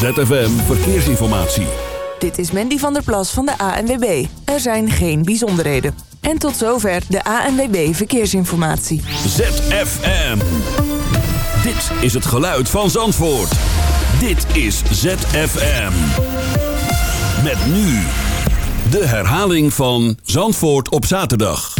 ZFM Verkeersinformatie. Dit is Mandy van der Plas van de ANWB. Er zijn geen bijzonderheden. En tot zover de ANWB Verkeersinformatie. ZFM. Dit is het geluid van Zandvoort. Dit is ZFM. Met nu de herhaling van Zandvoort op zaterdag.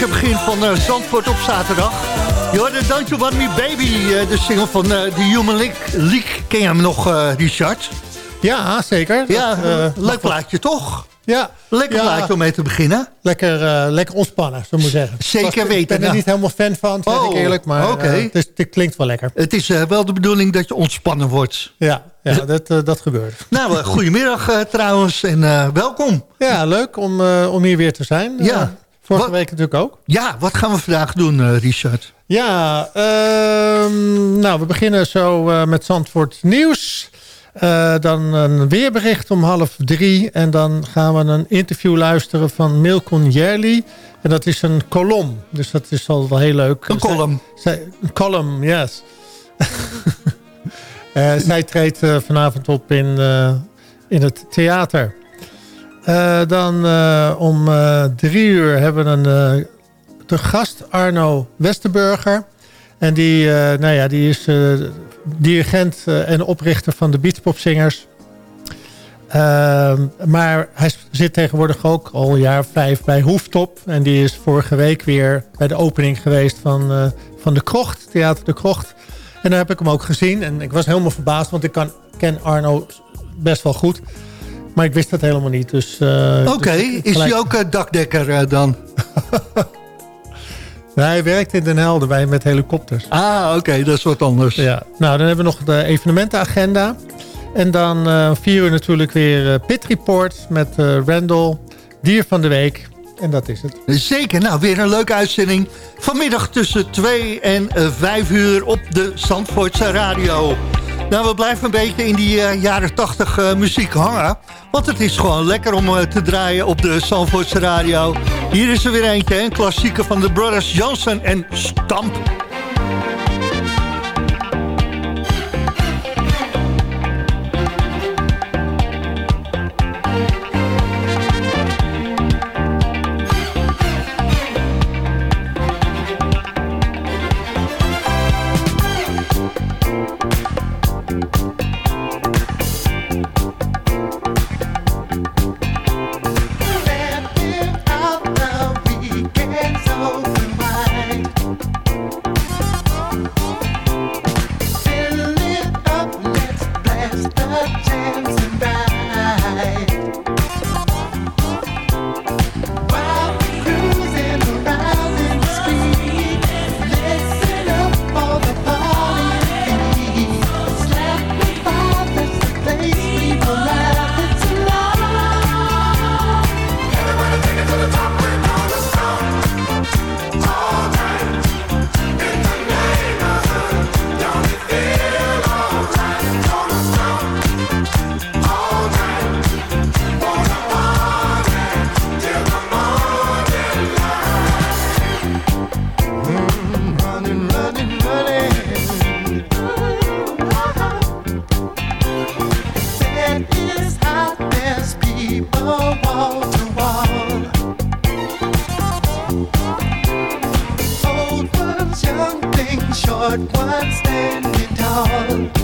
Lekker begin van eh, Zandvoort op zaterdag. Je hoorde Don't You Want Me Baby, eh, de single van eh The Human League. Ken je hem nog, Richard? Ja, zeker. Ja, Dat, leuk wel. plaatje toch? Ja, Lekker Ja. plaatje om mee te beginnen. lekker, lekker ontspannen, zo moet ik zeggen. Zeker Ik weten, ben er nou. niet helemaal fan van, zeg Oh, ik eerlijk. Maar eh, het, is- het klinkt wel lekker. Het is wel de bedoeling dat je ontspannen wordt. Ja, ja dat, dat gebeurt. Nou, goedemiddag trouwens en welkom. Ja, leuk om, om hier weer te zijn. Ja. Vorige Wat- week natuurlijk ook. Ja, wat gaan we vandaag doen, eh, Richard? Ja, ehm, nou, we beginnen zo eh, met Zandvoort Nieuws. Eh, dan een weerbericht om half drie. En dan gaan we een interview luisteren van Milcon Jerli. En dat is een kolom. Dus dat is al wel heel leuk. Een column. Zij, een column, yes. Zij treedt vanavond op in, in het theater. Eh, dan eh, om eh, drie uur hebben we een, de gast Arno Westerburger. En die, nou ja, die is dirigent en oprichter van de Beachpopzingers. Ehm, maar hij zit tegenwoordig ook al een jaar vijf bij Hoeftop. En die is vorige week weer bij de opening geweest van, van de Krocht, Theater de Krocht. En daar heb ik hem ook gezien. En ik was helemaal verbaasd, want ik kan, ken Arno best wel goed. Maar ik wist dat helemaal niet. Dus, eh, Oké, dus ik is gelijk- hij ook eh, dakdekker eh, dan? Nee, hij werkt in Den Helder bij met helikopters. Ah, oké, dat is wat anders. Ja. Nou, dan hebben we nog de evenementenagenda. En dan eh vier uur natuurlijk weer eh, Pit Report met eh Randall. Dier van de week. En dat is het. Zeker, nou weer een leuke uitzending. Vanmiddag tussen 2 en 5 uur op de Zandvoortse Radio. Nou, we blijven een beetje in die eh, jaren 80 eh, muziek hangen. Want het is gewoon lekker om eh, te draaien op de Zandvoortse Radio. Hier is er weer eentje, een klassieker van de Brothers Johnson en Stamp. Short one standing tall.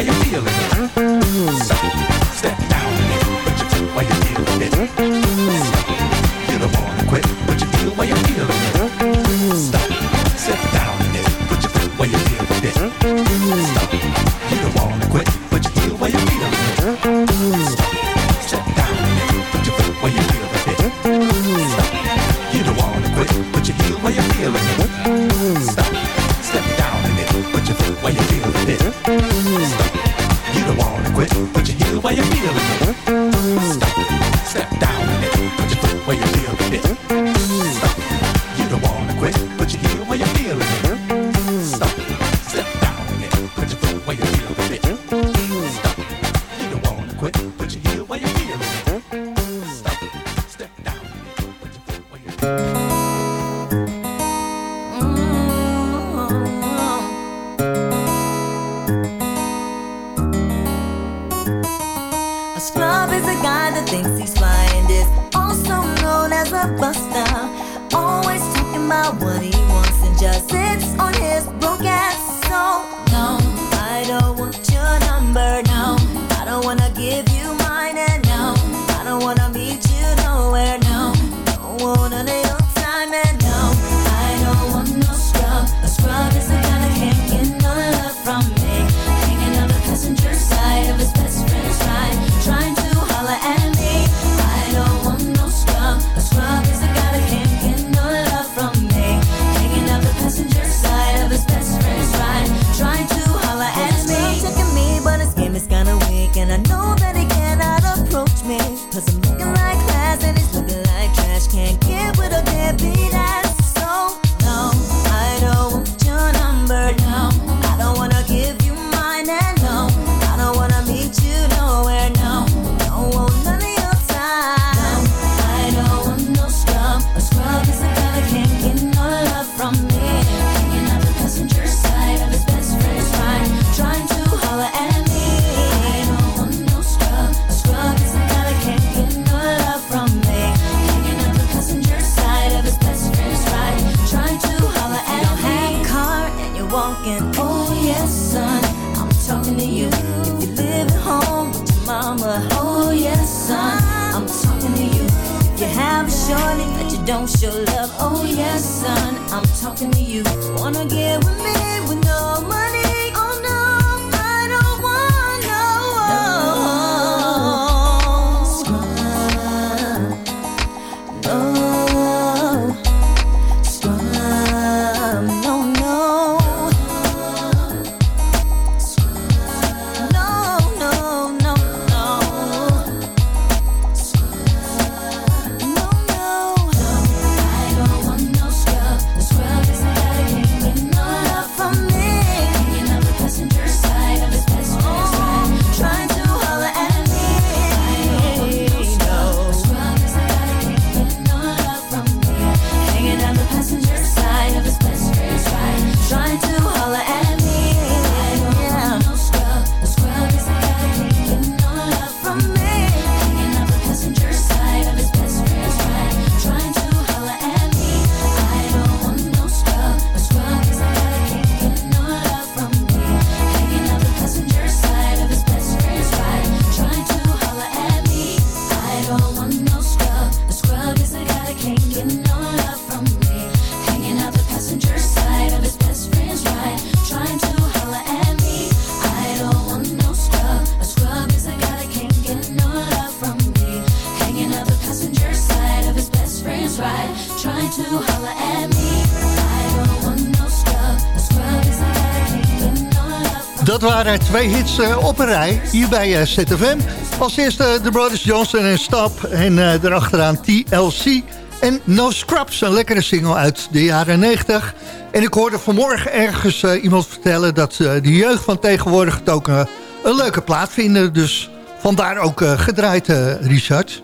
Why you feel it. So step down and it, but you feel while you feel it. You don't wanna quit, but you feel why you feel it. Stop, step down and it, but you feel while you feel it. Stop. twee hits eh, op een rij hier bij eh, ZFM. Als eerste eh, de Brothers Johnson en Stap en daarachteraan TLC. En No Scrubs, een lekkere single uit de jaren 90. En ik hoorde vanmorgen ergens iemand vertellen dat de jeugd van tegenwoordig het ook een leuke plaat vinden. Dus vandaar ook gedraaid, Richard.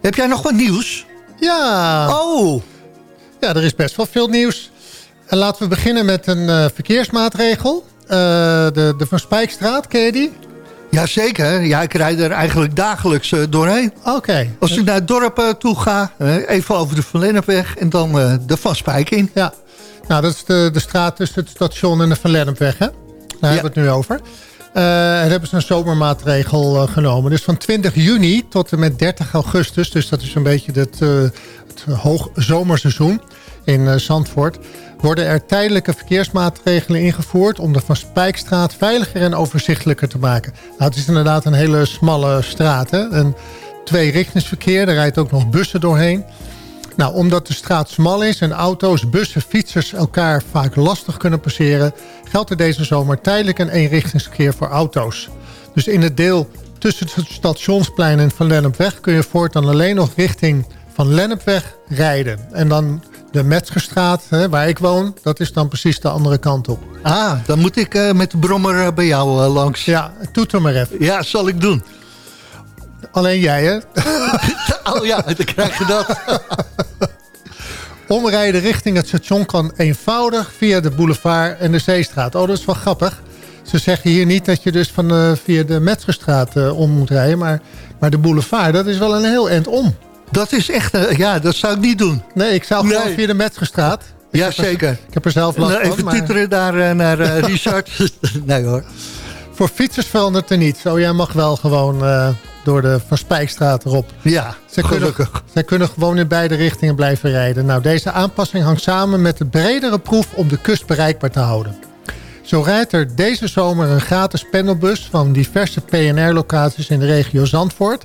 Heb jij nog wat nieuws? Ja. Oh. Ja, er is best wel veel nieuws. En laten we beginnen met een verkeersmaatregel de, de Van Spijkstraat, ken je die? Jazeker, ja, ik rijd er eigenlijk dagelijks eh, doorheen. Oké. Als ik naar het dorp eh, toe ga, eh, even over de Van Lennepweg en dan eh, de Van Spijk in. Ja, nou dat is de, de straat tussen het station en de Van Lennepweg, hè? Daar hebben we het nu over. Eh daar hebben ze een zomermaatregel eh, genomen. Dus van 20 juni tot en met 30 augustus, dus dat is een beetje het, eh, het hoog zomerseizoen in eh, Zandvoort, worden er tijdelijke verkeersmaatregelen ingevoerd om de Van Spijkstraat veiliger en overzichtelijker te maken. Nou, het is inderdaad een hele smalle straat, hè? Een tweerichtingsverkeer, er rijdt ook nog bussen doorheen. Nou, omdat de straat smal is en auto's, bussen, fietsers elkaar vaak lastig kunnen passeren... geldt er deze zomer tijdelijk een eenrichtingsverkeer voor auto's. Dus in het deel tussen het stationsplein en Van Lennepweg... kun je voortaan alleen nog richting Van Lennepweg rijden. En dan de Metzgerstraat, hè, waar ik woon, dat is dan precies de andere kant op. Ah, dan moet ik eh, met de brommer eh, bij jou eh, langs. Ja, toet er maar even. Ja, zal ik doen. Alleen jij, hè? Oh ja, dan krijg je dat. Omrijden richting het station kan eenvoudig via de boulevard en de Zeestraat. Oh, dat is wel grappig. Ze zeggen hier niet dat je dus van, via de Metzgerstraat eh, om moet rijden. Maar, maar de boulevard, dat is wel een heel eind om. Dat is echt, eh, ja, dat zou ik niet doen. Nee, ik zou gewoon Nee. via de Metzgerstraat. Ik Ja, er- zeker. Ik heb er zelf last Nou, van. even maar tuteren daar eh, naar eh, Richard. nee hoor. voor fietsers verandert er niets. Oh, jij mag wel gewoon door de Van Spijkstraat erop. Ja, Zij kunnen, gelukkig. zij kunnen gewoon in beide richtingen blijven rijden. Nou, deze aanpassing hangt samen met de bredere proef om de kust bereikbaar te houden. Zo rijdt er deze zomer een gratis pendelbus van diverse PNR-locaties in de regio Zandvoort.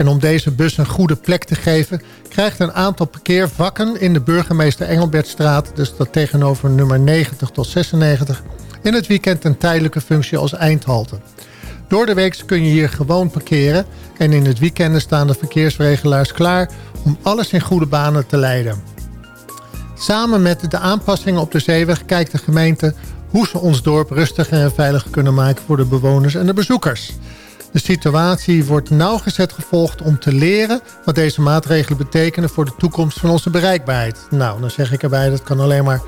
En om deze bus een goede plek te geven... krijgt een aantal parkeervakken in de burgemeester Engelbertstraat... dus dat tegenover nummer 90 tot 96... in het weekend een tijdelijke functie als eindhalte. Door de week kun je hier gewoon parkeren... en in het weekend staan de verkeersregelaars klaar... om alles in goede banen te leiden. Samen met de aanpassingen op de zeeweg kijkt de gemeente... hoe ze ons dorp rustiger en veiliger kunnen maken voor de bewoners en de bezoekers. De situatie wordt nauwgezet gevolgd om te leren... wat deze maatregelen betekenen voor de toekomst van onze bereikbaarheid. Nou, dan zeg ik erbij, dat kan alleen maar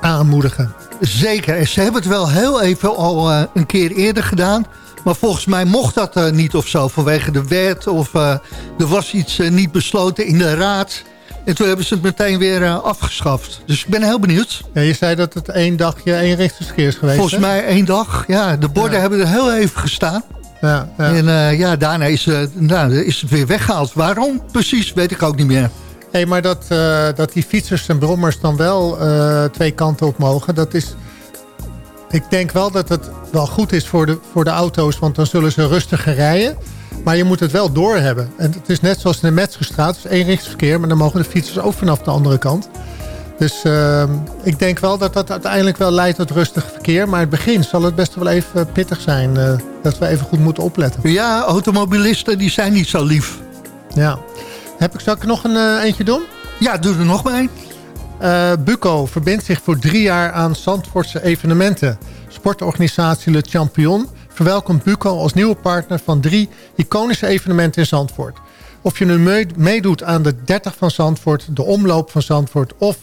aanmoedigen. Zeker. Ze hebben het wel heel even al eh, een keer eerder gedaan. Maar volgens mij mocht dat eh, niet of zo vanwege de wet. Of eh, er was iets niet besloten in de raad. En toen hebben ze het meteen weer afgeschaft. Dus ik ben heel benieuwd. Ja, je zei dat het één dagje één richtingsverkeer is geweest. Volgens hè? mij één dag. Ja, de borden Ja. hebben er heel even gestaan. Ja, ja. En eh, ja, daarna is, eh, nou, is het weer weggehaald. Waarom precies, weet ik ook niet meer. Hey, maar dat, eh, dat die fietsers en brommers dan wel twee kanten op mogen, dat is... Ik denk wel dat het wel goed is voor de, voor de auto's, want dan zullen ze rustiger rijden. Maar je moet het wel doorhebben. En het is net zoals in de Metzgerstraat, het is eenrichtsverkeer, maar dan mogen de fietsers ook vanaf de andere kant. Dus ehm, ik denk wel dat dat uiteindelijk wel leidt tot rustig verkeer. Maar in het begin zal het best wel even pittig zijn. eh, dat we even goed moeten opletten. Ja, automobilisten die zijn niet zo lief. Ja. Heb ik, zal ik er nog een eh, eentje doen? Ja, doe er nog maar een. Eh, Buco verbindt zich voor drie jaar aan Zandvoortse evenementen. Sportorganisatie Le Champion verwelkomt Buco als nieuwe partner van drie iconische evenementen in Zandvoort. Of je nu mee- meedoet aan de 30 van Zandvoort, de omloop van Zandvoort of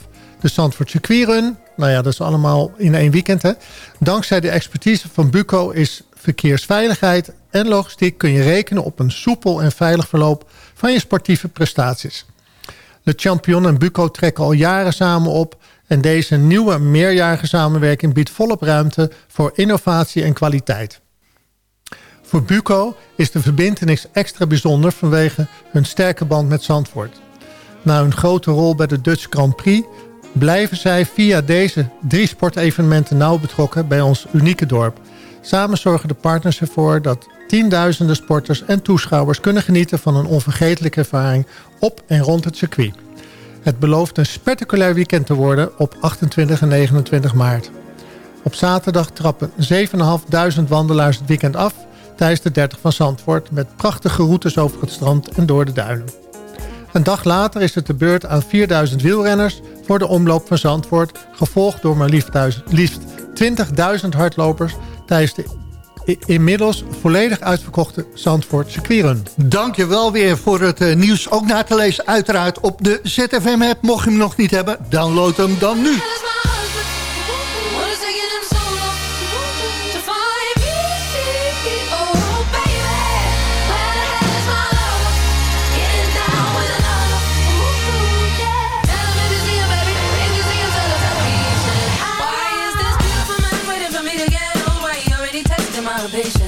de Zandvoort circuitrun. Nou ja, dat is allemaal in één weekend. Hè? Dankzij de expertise van Buco is verkeersveiligheid en logistiek kun je rekenen op een soepel en veilig verloop van je sportieve prestaties. De Champion en Buco trekken al jaren samen op... en deze nieuwe meerjarige samenwerking biedt volop ruimte voor innovatie en kwaliteit. Voor Buco is de verbintenis extra bijzonder vanwege hun sterke band met Zandvoort. Na hun grote rol bij de Dutch Grand Prix blijven zij via deze drie sportevenementen nauw betrokken bij ons unieke dorp. Samen zorgen de partners ervoor dat tienduizenden sporters en toeschouwers kunnen genieten van een onvergetelijke ervaring op en rond het circuit. Het belooft een spectaculair weekend te worden op 28 en 29 maart. Op zaterdag trappen 7.500 wandelaars het weekend af tijdens de 30 van Zandvoort met prachtige routes over het strand en door de duinen. Een dag later is het de beurt aan 4000 wielrenners voor de omloop van Zandvoort, gevolgd door maar liefst duizend- liefst 20.000 hardlopers tijdens de inmiddels volledig uitverkochte Zandvoort circuitrun. Dank je wel weer voor het eh, nieuws. Ook na te lezen uiteraard op de ZFM-app. Mocht je hem nog niet hebben, download hem dan nu. salvation.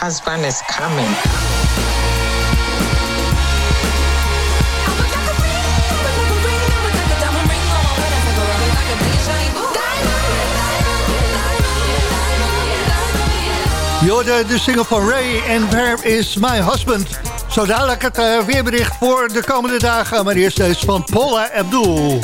husband is coming. De single van Ray en Where is My Husband. Zo dadelijk het eh, weerbericht voor de komende dagen. Maar eerst eens van Paula Abdul.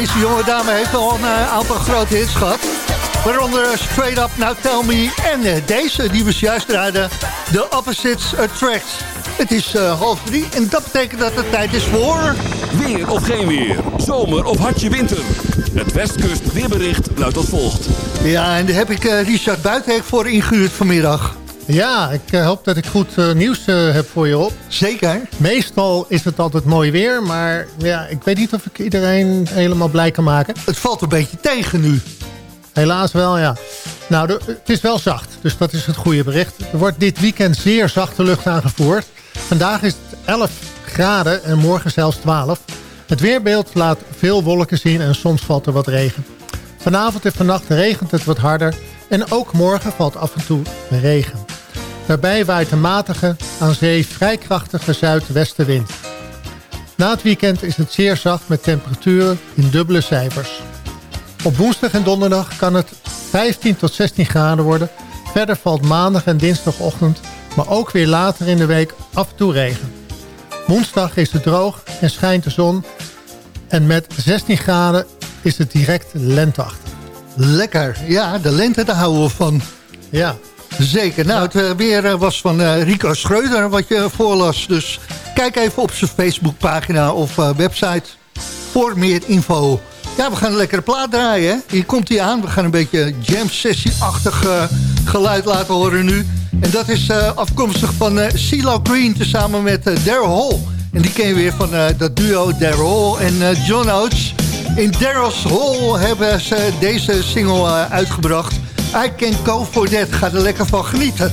Deze jonge dame heeft al een eh, aantal grote hits gehad. Waaronder Straight Up Now Tell Me en eh, deze die we juist draaiden. The Opposites Attract. Het is eh, half drie en dat betekent dat het tijd is voor... Weer of geen weer. Zomer of hartje winter. Het Westkust weerbericht luidt als volgt. Ja, en daar heb ik Richard Buitenhek voor ingehuurd vanmiddag. Ja, ik eh, hoop dat ik goed eh, nieuws eh, heb voor je op. Zeker. Meestal is het altijd mooi weer, maar ja, ik weet niet of ik iedereen helemaal blij kan maken. Het valt een beetje tegen nu. Helaas wel, ja. Nou, de- het is wel zacht, dus dat is het goede bericht. Er wordt dit weekend zeer zachte lucht aangevoerd. Vandaag is het 11 graden en morgen zelfs 12. Het weerbeeld laat veel wolken zien en soms valt er wat regen. Vanavond en vannacht regent het wat harder en ook morgen valt af en toe regen. Daarbij waait een matige, aan zee vrij krachtige zuidwestenwind. Na het weekend is het zeer zacht met temperaturen in dubbele cijfers. Op woensdag en donderdag kan het 15 tot 16 graden worden. Verder valt maandag en dinsdagochtend, maar ook weer later in de week af en toe regen. Woensdag is het droog en schijnt de zon. En met 16 graden is het direct lenteachtig. Lekker. Ja, de lente, daar houden we van. Ja, Zeker. Nou, het eh, weer eh, was van eh, Rico Schreuder wat je voorlas. Dus kijk even op zijn Facebookpagina of website voor meer info. Ja, we gaan een lekkere plaat draaien. Hier komt hij aan. We gaan een beetje jam sessie-achtig geluid laten horen nu. En dat is afkomstig van CeeLo Green tezamen met Daryl Hall. En die ken je weer van dat duo Daryl Hall en John Oates. In Daryl's Hall hebben ze deze single uitgebracht. I Can Go For That. Ga er lekker van genieten.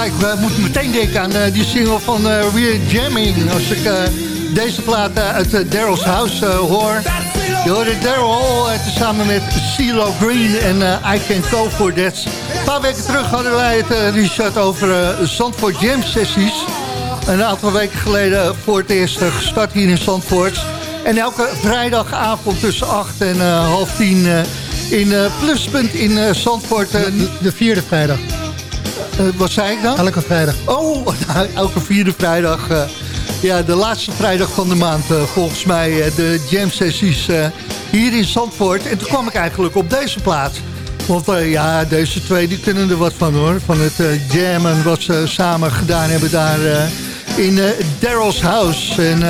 Ja, ik moet meteen denken aan eh, die single van eh We're Jamming. Als ik deze plaat uit uh, Daryl's House hoor. Je hoorde Daryl uh, samen met CeeLo Green en I Can Go For That. Een paar weken terug hadden wij het, Richard, over Zandvoort Jam Sessies. Een aantal weken geleden voor het eerst gestart hier in Zandvoort. En elke vrijdagavond tussen 8 en half 10 eh, in Pluspunt in Zandvoort. De, de vierde vrijdag. Eh, wat zei ik dan? Elke vrijdag. Oh, nou, elke vierde vrijdag. eh, ja, de laatste vrijdag van de maand eh, volgens mij. de jam sessies hier in Zandvoort. En toen kwam ik eigenlijk op deze plaat. Want ja, deze twee die kunnen er wat van hoor. Van het eh, jammen wat ze samen gedaan hebben daar in Daryl's House. En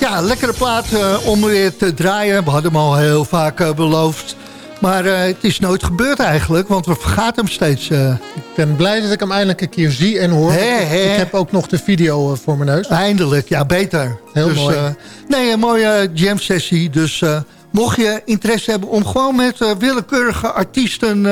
ja, lekkere plaat om weer te draaien. We hadden hem al heel vaak beloofd. Maar eh, het is nooit gebeurd eigenlijk, want we vergaten hem steeds. eh. Ik ben blij dat ik hem eindelijk een keer zie en hoor. Ik heb ook nog de video eh, voor mijn neus. Eindelijk, ja, beter. Heel mooi. eh, nee, een mooie jam sessie. Dus mocht je interesse hebben om gewoon met willekeurige artiesten...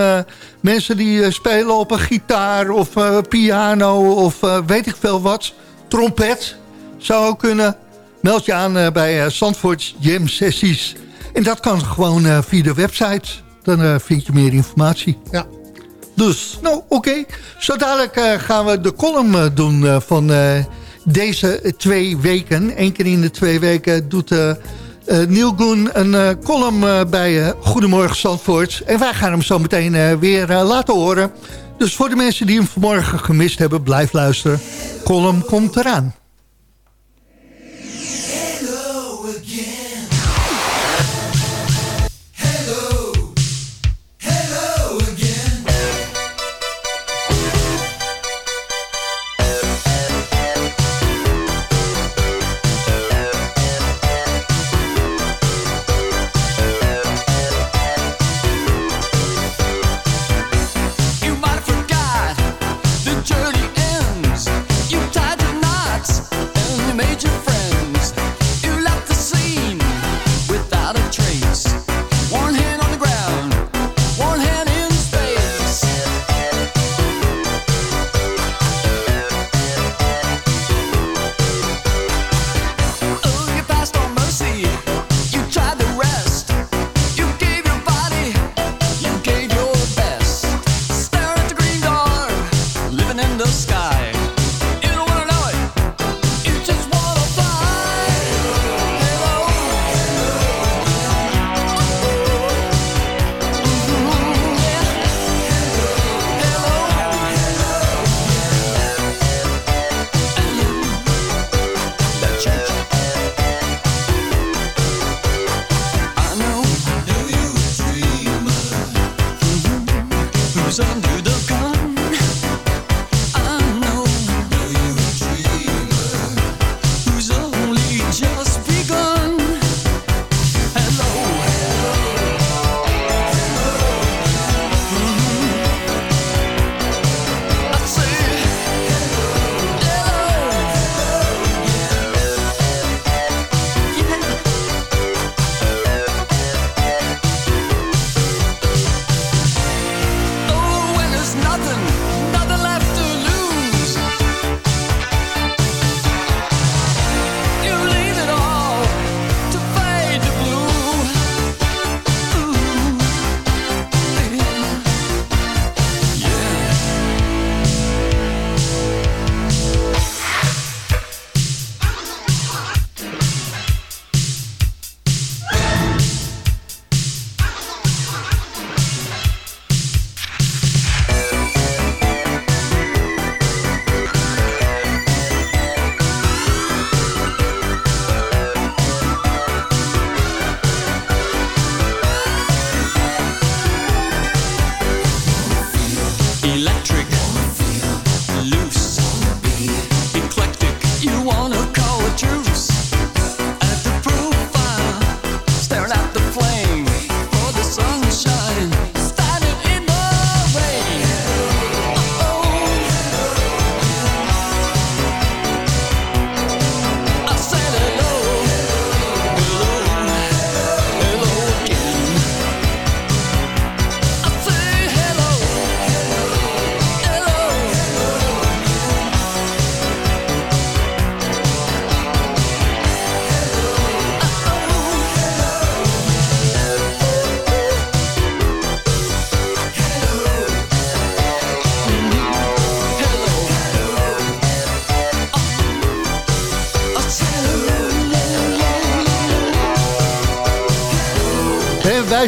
mensen die spelen op een gitaar of piano of weet ik veel wat... trompet, zou ook kunnen. Meld je aan bij eh Zandvoort Jam Sessies. En dat kan gewoon eh, via de website. Dan eh, vind je meer informatie. Ja. Dus, nou, oké. Zo dadelijk eh, gaan we de column doen van deze twee weken. Eén keer in de twee weken doet eh, Neil Goen een column eh, bij Goedemorgen Zandvoort. En wij gaan hem zo meteen weer laten horen. Dus voor de mensen die hem vanmorgen gemist hebben, blijf luisteren. Column komt eraan.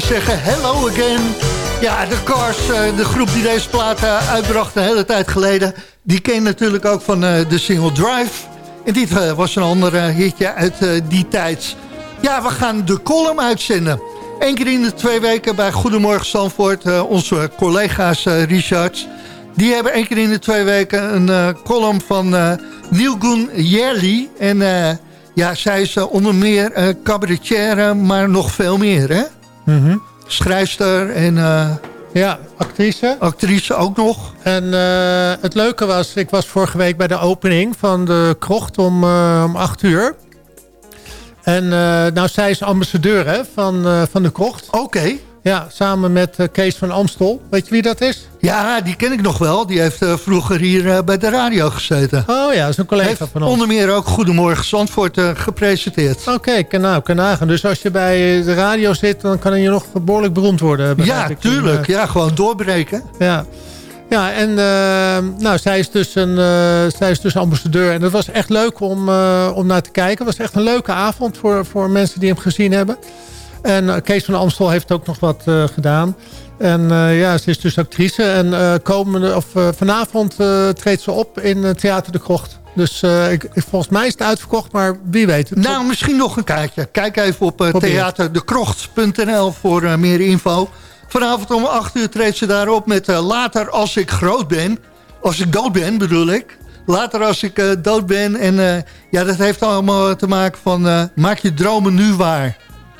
Zeggen hello again. Ja, de Cars, eh, de groep die deze plaat eh, uitbracht een hele tijd geleden... die ken natuurlijk ook van eh, de single Drive. En dit was een ander hitje uit die tijd. Ja, we gaan de column uitzenden. Eén keer in de twee weken bij Goedemorgen eh, onze collega's Richards... die hebben één keer in de twee weken een column van eh Nielgun Yerli. En ja, zij is onder meer cabaretière, maar nog veel meer, hè? Schrijfster en eh, Ja, actrice. actrice ook nog. En eh, het leuke was, ik was vorige week bij de opening van de krocht om, eh, om 8 uur. En nou, zij is ambassadeur hè, van, van de krocht. Oké. Ja, samen met Kees van Amstel. Weet je wie dat is? Ja, die ken ik nog wel. Die heeft eh, vroeger hier eh, bij de radio gezeten. Oh ja, dat is een collega Heeft van ons. onder meer ook Goedemorgen Zandvoort eh, gepresenteerd. Oké, nou, kan nagaan. Dus als je bij de radio zit, dan kan je nog behoorlijk beroemd worden. Ja, ik. tuurlijk. Ja, gewoon doorbreken. ja. Ja, en nou, zij, is dus een, zij is dus ambassadeur. En dat was echt leuk om, om naar te kijken. Het was echt een leuke avond voor, voor mensen die hem gezien hebben. En Kees van Amstel heeft ook nog wat gedaan. En eh, ja, ze is dus actrice. En eh, komende, of, eh, vanavond treedt ze op in Theater de Krocht. Dus ik, volgens mij is het uitverkocht, maar wie weet het. Nou, misschien nog een kaartje. Kijk even op theaterdekrocht.nl voor meer info. Vanavond om 8 uur treedt ze daarop met Later als ik groot ben. Als ik dood ben, bedoel ik. Later als ik dood ben. En ja, dat heeft allemaal te maken van... maak je dromen nu waar.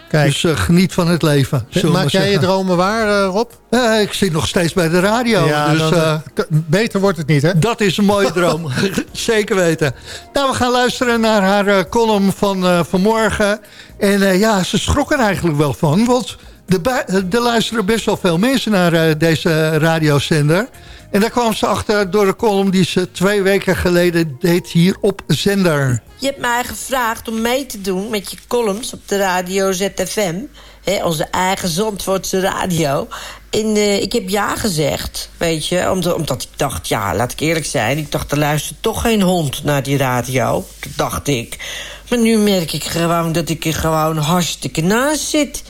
Kijk, Dus eh, geniet van het leven. we maak jij je dromen waar, eh, Rob? Eh, ik zit nog steeds bij de radio. dus dan, eh, beter wordt het niet, hè? dat is een mooie droom. Zeker weten. Nou, we gaan luisteren naar haar eh, column van eh, vanmorgen. En eh, ja, ze schrok er eigenlijk wel van. Want er, er luisteren best wel veel mensen naar eh, deze radiozender. En daar kwam ze achter door de column die ze twee weken geleden deed hier op zender. Je hebt mij gevraagd om mee te doen met je columns op de radio ZFM. Hè, onze eigen Zandvoortse radio. En eh, ik heb ja gezegd, weet je. Omdat, omdat ik dacht, ja, laat ik eerlijk zijn. Ik dacht, er luistert toch geen hond naar die radio. Dat dacht ik. Maar nu merk ik gewoon dat ik er gewoon hartstikke naast zit.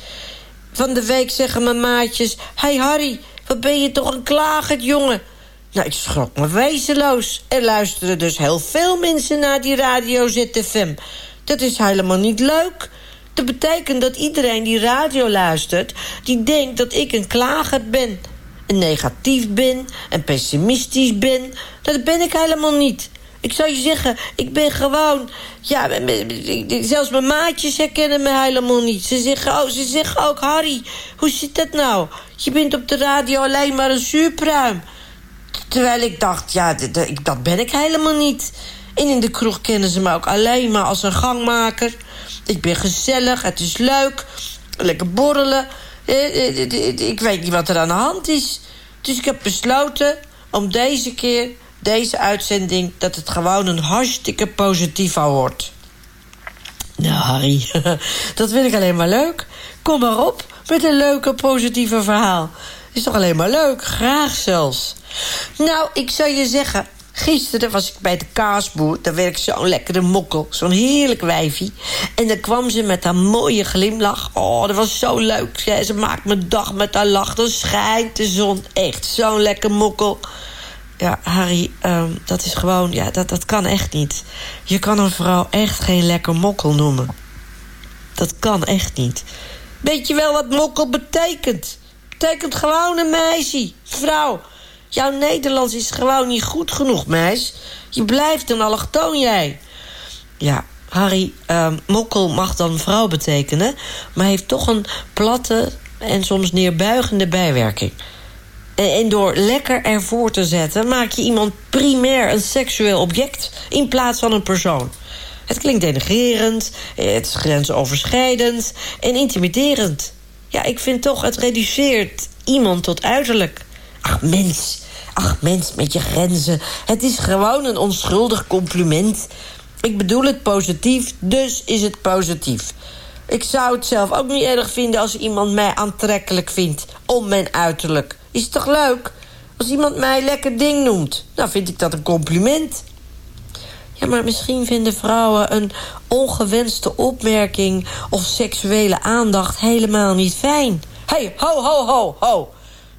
Van de week zeggen mijn maatjes... hey Harry, wat ben je toch een klagend jongen? Nou, ik schrok me wezenloos. Er luisteren dus heel veel mensen naar die radio ZFM. Dat is helemaal niet leuk. Dat betekent dat iedereen die radio luistert... die denkt dat ik een klager ben. En negatief ben en pessimistisch ben. Dat ben ik helemaal niet. Ik zou je zeggen, ik ben gewoon... Ja, zelfs mijn maatjes herkennen me helemaal niet. Ze zeggen, oh, ze zeggen ook, Harry, hoe zit dat nou? Je bent op de radio alleen maar een zuurpruim. Terwijl ik dacht, ja, dat ben ik helemaal niet. En in de kroeg kennen ze me ook alleen maar als een gangmaker. Ik ben gezellig, het is leuk. Lekker borrelen. Eh, eh, Ik weet niet wat er aan de hand is. Dus ik heb besloten om deze keer, deze uitzending... dat het gewoon een hartstikke positieve wordt. Nou, Harry, dat vind ik alleen maar leuk. Kom maar op met een leuke, positieve verhaal. Is toch alleen maar leuk? Graag zelfs. Nou, ik zou je zeggen... Gisteren was ik bij de kaasboer. Daar werkt zo'n lekkere mokkel. Zo'n heerlijk wijfie. En dan kwam ze met haar mooie glimlach. Oh, dat was zo leuk. Ze maakt mijn dag met haar lach. Dan schijnt de zon. Echt zo'n lekker mokkel. Ja, Harry, ehm, dat is gewoon... Ja, dat, dat kan echt niet. Je kan een vrouw echt geen lekker mokkel noemen. Dat kan echt niet. Weet je wel wat mokkel betekent? Betekent gewoon een meisje, vrouw. Jouw Nederlands is gewoon niet goed genoeg, meis. Je blijft een allochtoon, jij. Ja, Harry, ehm, mokkel mag dan vrouw betekenen... maar heeft toch een platte en soms neerbuigende bijwerking. En door lekker ervoor te zetten... maak je iemand primair een seksueel object... in plaats van een persoon. Het klinkt denigrerend, het is grensoverschrijdend en intimiderend. Ja, ik vind toch, het reduceert iemand tot uiterlijk. Ach, mens. Ach, mens met je grenzen. Het is gewoon een onschuldig compliment. Ik bedoel het positief, dus is het positief. Ik zou het zelf ook niet erg vinden als iemand mij aantrekkelijk vindt... om mijn uiterlijk. Is het toch leuk? Als iemand mij lekker ding noemt, dan vind ik dat een compliment. Ja, maar misschien vinden vrouwen een ongewenste opmerking... of seksuele aandacht helemaal niet fijn. hey, ho, ho, ho, ho.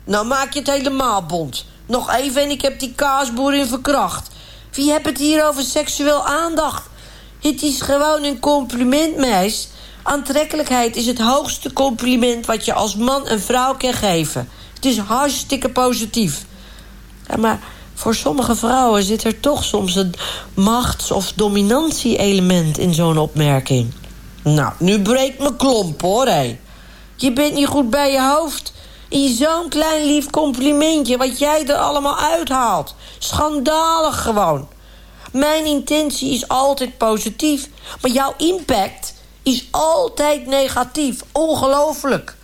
Nou maak je het helemaal bond. Nog even en ik heb die kaasboer in verkracht. Wie hebt het hier over seksueel aandacht? Het is gewoon een compliment, meis. Aantrekkelijkheid is het hoogste compliment... wat je als man en vrouw kan geven. Het is hartstikke positief. Ja, maar voor sommige vrouwen zit er toch soms een machts- of dominantie-element in zo'n opmerking. Nou, nu breekt mijn klomp, hoor, hé. Je bent niet goed bij je hoofd. In zo'n klein lief complimentje wat jij er allemaal uithaalt. Schandalig gewoon. Mijn intentie is altijd positief. Maar jouw impact is altijd negatief. Ongelooflijk.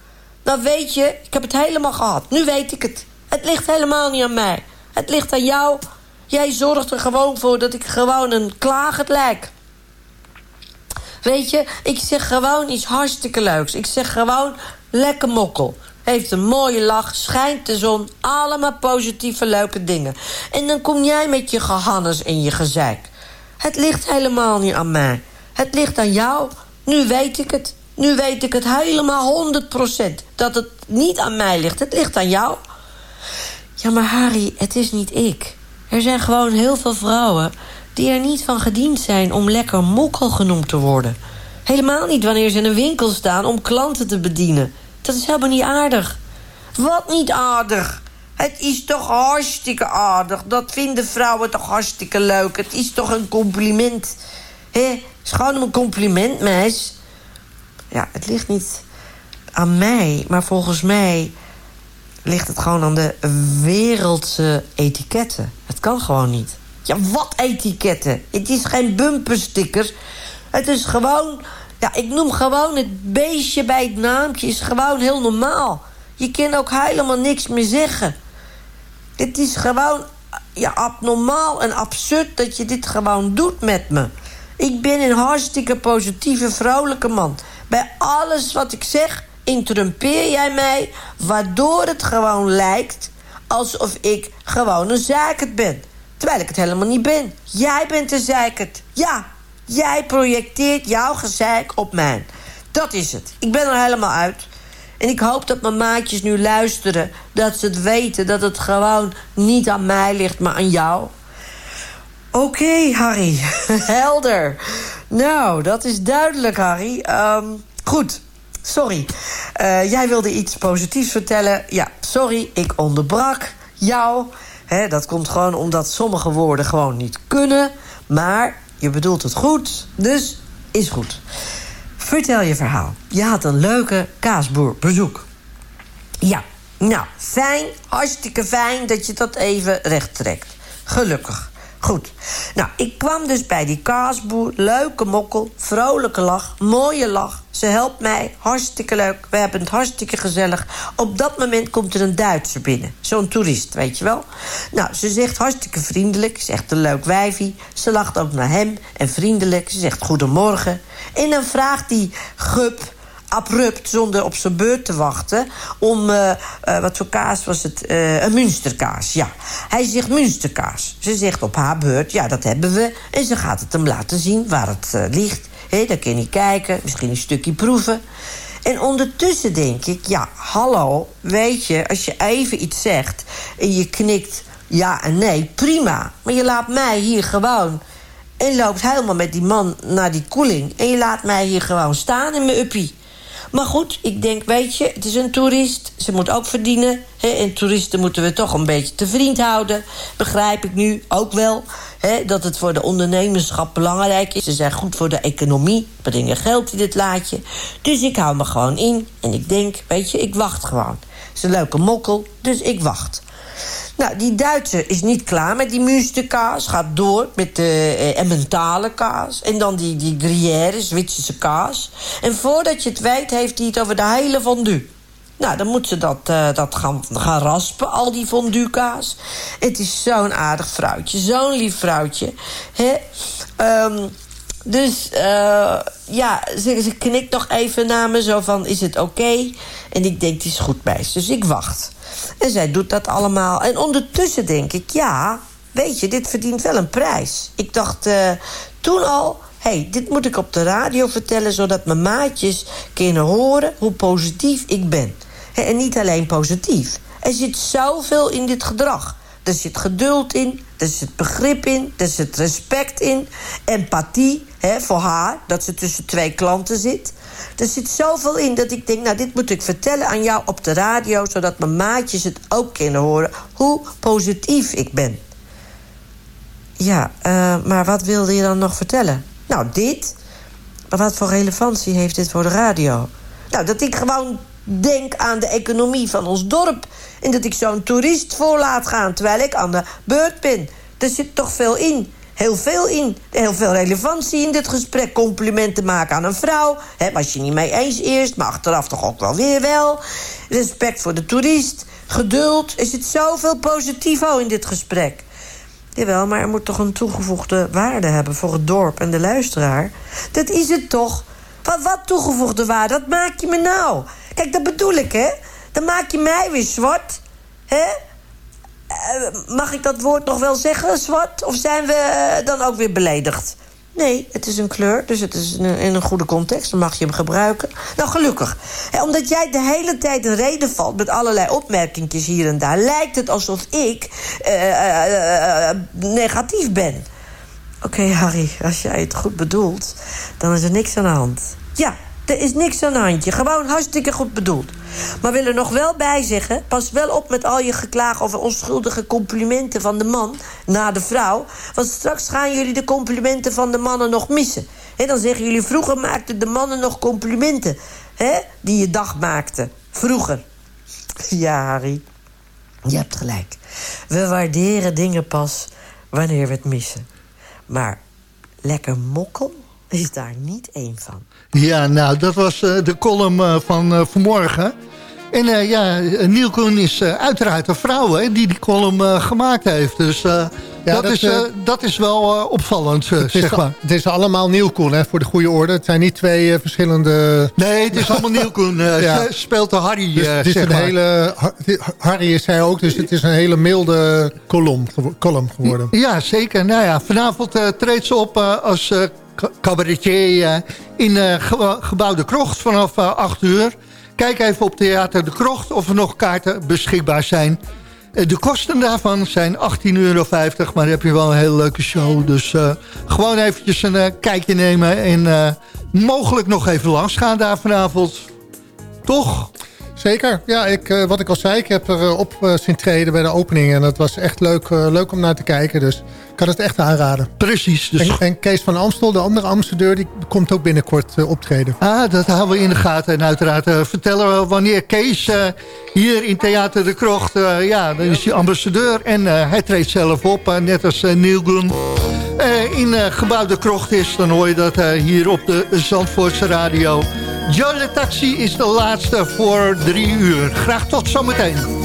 Nou weet je, ik heb het helemaal gehad. Nu weet ik het. Het ligt helemaal niet aan mij. Het ligt aan jou. Jij zorgt er gewoon voor dat ik gewoon een klagend lijk. Weet je, ik zeg gewoon iets hartstikke leuks. Ik zeg gewoon lekker mokkel. Heeft een mooie lach, schijnt de zon. Allemaal positieve leuke dingen. En dan kom jij met je gehannes en je gezeik. Het ligt helemaal niet aan mij. Het ligt aan jou. Nu weet ik het. Nu weet ik het helemaal 100%. Dat het niet aan mij ligt. Het ligt aan jou. Ja, maar Harry, het is niet ik. Er zijn gewoon heel veel vrouwen die er niet van gediend zijn om lekker mokkel genoemd te worden. Helemaal niet wanneer ze in een winkel staan om klanten te bedienen. Dat is helemaal niet aardig. Wat niet aardig? Het is toch hartstikke aardig. Dat vinden vrouwen toch hartstikke leuk. Het is toch een compliment. Hé, gewoon een compliment, meis. Ja, het ligt niet aan mij, maar volgens mij ligt het gewoon aan de wereldse etiketten. Het kan gewoon niet. Ja, wat etiketten? Het is geen bumpersticker. Het is gewoon... Ja, ik noem gewoon het beestje bij het naampje. is gewoon heel normaal. Je kan ook helemaal niks meer zeggen. Het is gewoon ja, abnormaal en absurd dat je dit gewoon doet met me. Ik ben een hartstikke positieve, vrolijke man. Bij alles wat ik zeg, interrumpeer jij mij... waardoor het gewoon lijkt alsof ik gewoon een zeikert ben. Terwijl ik het helemaal niet ben. Jij bent een zeikert. Ja, jij projecteert jouw gezeik op mij. Dat is het. Ik ben er helemaal uit. En ik hoop dat mijn maatjes nu luisteren... dat ze het weten dat het gewoon niet aan mij ligt, maar aan jou. Oké, Harry. Helder. Nou, dat is duidelijk, Harry. Ehm, goed. Sorry. Eh, jij wilde iets positiefs vertellen. Ja, sorry, ik onderbrak jou. Dat komt gewoon omdat sommige woorden gewoon niet kunnen. Maar je bedoelt het goed, dus is goed. Vertel je verhaal. Je had een leuke kaasboerbezoek. Ja, nou, fijn, hartstikke fijn dat je dat even recht trekt. Gelukkig. Goed. Nou, ik kwam dus bij die kaasboer. Leuke mokkel, vrolijke lach, mooie lach. Ze helpt mij, hartstikke leuk. We hebben het hartstikke gezellig. Op dat moment komt er een Duitser binnen. Zo'n toerist, weet je wel. Nou, ze zegt hartstikke vriendelijk. Ze zegt een leuk wijfie. Ze lacht ook naar hem en vriendelijk. Ze zegt goedemorgen. En dan vraagt die gup abrupt, zonder op zijn beurt te wachten... om, eh, eh, wat voor kaas was het? Eh, een Münsterkaas, ja. Hij zegt Münsterkaas. Ze zegt op haar beurt, ja, dat hebben we. En ze gaat het hem laten zien waar het ligt. Hé, dan kan hij kijken, misschien een stukje proeven. En ondertussen denk ik, ja, hallo, weet je... als je even iets zegt en je knikt ja en nee, prima. Maar je laat mij hier gewoon... en loopt helemaal met die man naar die koeling... en je laat mij hier gewoon staan in mijn uppie. Maar goed, ik denk, weet je, het is een toerist. Ze moet ook verdienen. Hè? En toeristen moeten we toch een beetje te vriend houden. Begrijp ik nu ook wel. Hè? Dat het voor de ondernemerschap belangrijk is. Ze zijn goed voor de economie. Brengen geld in dit laadje. Dus ik hou me gewoon in. En ik denk, weet je, ik wacht gewoon. Een leuke mokkel, dus ik wacht. Nou, die Duitser is niet klaar met die Münsterkaas. Gaat door met de Emmentaler kaas. En dan die, die Gruyère, Zwitserse kaas. En voordat je het weet, heeft hij het over de hele fondue. Nou, dan moet ze dat, eh, dat gaan, gaan raspen, al die fondue-kaas. Het is zo'n aardig vrouwtje, zo'n lief vrouwtje. Hè? Ehm, dus eh, ja, ze, knikt nog even naar me, zo van, is het oké? En ik denk, het is goed ze, dus ik wacht. En zij doet dat allemaal. En ondertussen denk ik, ja, weet je, dit verdient wel een prijs. Ik dacht eh, toen al, hey, dit moet ik op de radio vertellen... zodat mijn maatjes kunnen horen hoe positief ik ben. En niet alleen positief. Er zit zoveel in dit gedrag. Er zit geduld in, er zit begrip in, er zit respect in. Empathie voor haar, dat ze tussen twee klanten zit. Er zit zoveel in dat ik denk, nou, dit moet ik vertellen aan jou op de radio... zodat mijn maatjes het ook kunnen horen, hoe positief ik ben. Ja, eh, maar wat wilde je dan nog vertellen? Nou, dit. Maar wat voor relevantie heeft dit voor de radio? Nou, dat ik gewoon denk aan de economie van ons dorp... en dat ik zo'n toerist voor laat gaan terwijl ik aan de beurt ben. Er zit toch veel in. Heel veel in. Heel veel relevantie in dit gesprek. Complimenten maken aan een vrouw. Hè, was je niet mee eens eerst, maar achteraf toch ook wel weer wel. Respect voor de toerist. Geduld. Er zit zoveel positivo in dit gesprek. Jawel, maar er moet toch een toegevoegde waarde hebben voor het dorp en de luisteraar? Dat is het toch? Wat, wat toegevoegde waarde? Wat maak je me nou? Kijk, dat bedoel ik, hè? Dan maak je mij weer zwart. Hè? Eh, mag ik dat woord nog wel zeggen, zwart? Of zijn we eh, dan ook weer beledigd? Nee, het is een kleur, dus het is in een, goede context. Dan mag je hem gebruiken. Nou, gelukkig. Omdat jij de hele tijd een reden valt... met allerlei opmerkingjes hier en daar... lijkt het alsof ik eh, negatief ben. Oké, Harry, als jij het goed bedoelt... dan is er niks aan de hand. Ja, er is niks aan de handje. Gewoon hartstikke goed bedoeld. Maar wil er nog wel bij zeggen... pas wel op met al je geklaag over onschuldige complimenten van de man... naar de vrouw. Want straks gaan jullie de complimenten van de mannen nog missen. Hè, dan zeggen jullie... vroeger maakten de mannen nog complimenten... Hè, die je dag maakten. Vroeger. Ja, Harry. Je hebt gelijk. We waarderen dingen pas wanneer we het missen. Maar lekker mokkel is daar niet één van. Ja, nou, dat was eh, de column eh, van eh, vanmorgen. En eh, ja, Niel Koen is eh, uiteraard een vrouw hè, die die column eh, gemaakt heeft. Dus eh, dat, dat, is, dat is wel eh, opvallend, eh, Het is, zeg maar. het is allemaal Neil Koen, hè, voor de goede orde. Het zijn niet twee eh, verschillende... Nee, het is allemaal Niel Koen. Ja. Speelt de Harry, Dus eh, het is zeg een maar. hele... Harry is hij ook, dus het is een hele milde column, column geworden. Ja, zeker. Nou ja, vanavond eh, treedt ze op eh, als eh, cabaretier eh, in eh, ge- gebouw De Krocht vanaf eh, 8 uur. Kijk even op Theater De Krocht of er nog kaarten beschikbaar zijn. Eh, de kosten daarvan zijn 18,50 euro, maar dan heb je wel een hele leuke show. Dus eh, gewoon eventjes een eh, kijkje nemen en eh, mogelijk nog even langs gaan daar vanavond. Toch? Zeker. Ja, ik, eh, wat ik al zei, ik heb er eh, op eh, zien treden bij de opening. En dat was echt leuk, leuk om naar te kijken. Dus ik kan het echt aanraden. Precies. Dus... En, en Kees van Amstel, de andere ambassadeur, die komt ook binnenkort optreden. Ah, dat houden we in de gaten. En uiteraard vertellen we wanneer Kees hier in Theater de Krocht... ja, dan is hij ambassadeur en hij treedt zelf op. net als uh, Neil Gunn in eh, Gebouw de Krocht is. Dan hoor je dat hier op de Zandvoortse radio. Jolle Taxi is de laatste voor drie uur. Graag tot zometeen.